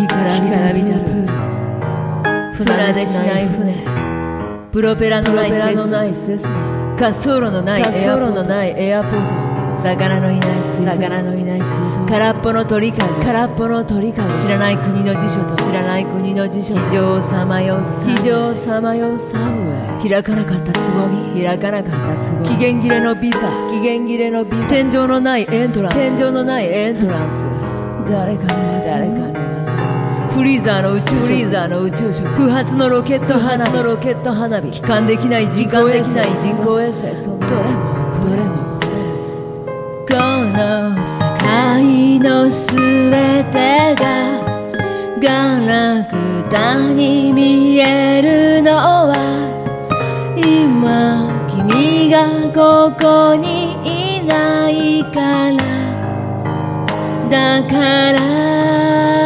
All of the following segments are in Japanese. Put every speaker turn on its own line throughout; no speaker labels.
びたびたプール船出しない船。プロペラのないセスナ滑走路のないエアポート。魚のいない魚のいない水槽。空っぽの鳥か空っぽの鳥か知らない国の辞書と。知らない国の辞書地上をさまよう地上をさまようサブウェイ開かなかったつぼみ。開かなかったつぼみ。期限切れのビザ。期限切れのビザ。天井のないエントランス。天井のないエントランス。誰かに。誰かにフリーザーの宇宙フリーザーの宇宙食不発のロケット花火のロケット花火帰還できない人工衛星人工衛星そのどれもどれもこの世界のすべてがガラクタに見えるのは今君がここにいないから。だから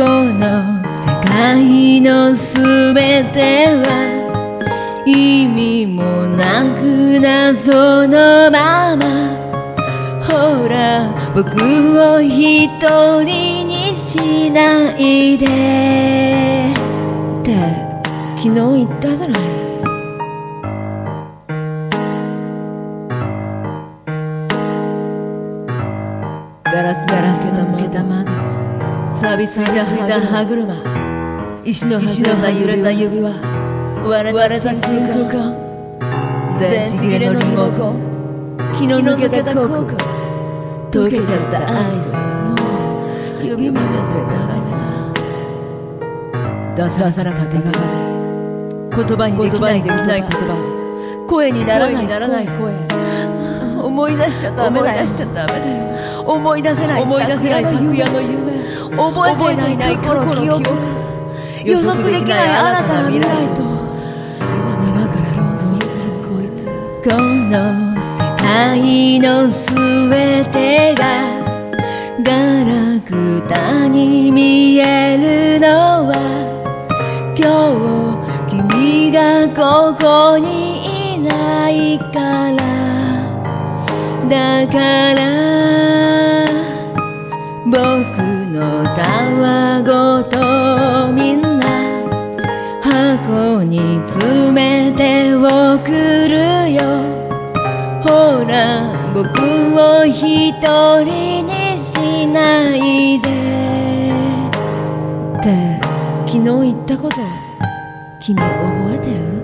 この世界のすべては意味もなく謎のまま。ほら僕を一人にしないで。って昨日言ったじゃない。ガラスガラスが抜けた窓。錆びついた吹いた歯車。石の石の揺れた指輪。割れた真空管電池切れのリモコン。気の抜けたコーク溶けちゃったアイス。もう指まででダメだ出さなかった言葉にできない言葉。声にならないならない。声思い出しちゃダメだよ。思い出せない思い出せない昨夜の夢。覚えてないない過去の記憶。予測できない新たな未来と。今今から論争するこいつこの世界のすべてがガラクタに見えるのは今日君がここにいないからだから僕のたわごとみんな箱に詰めて送るよ。ほら僕を一人にしないで。って昨日言ったこと君覚えてる？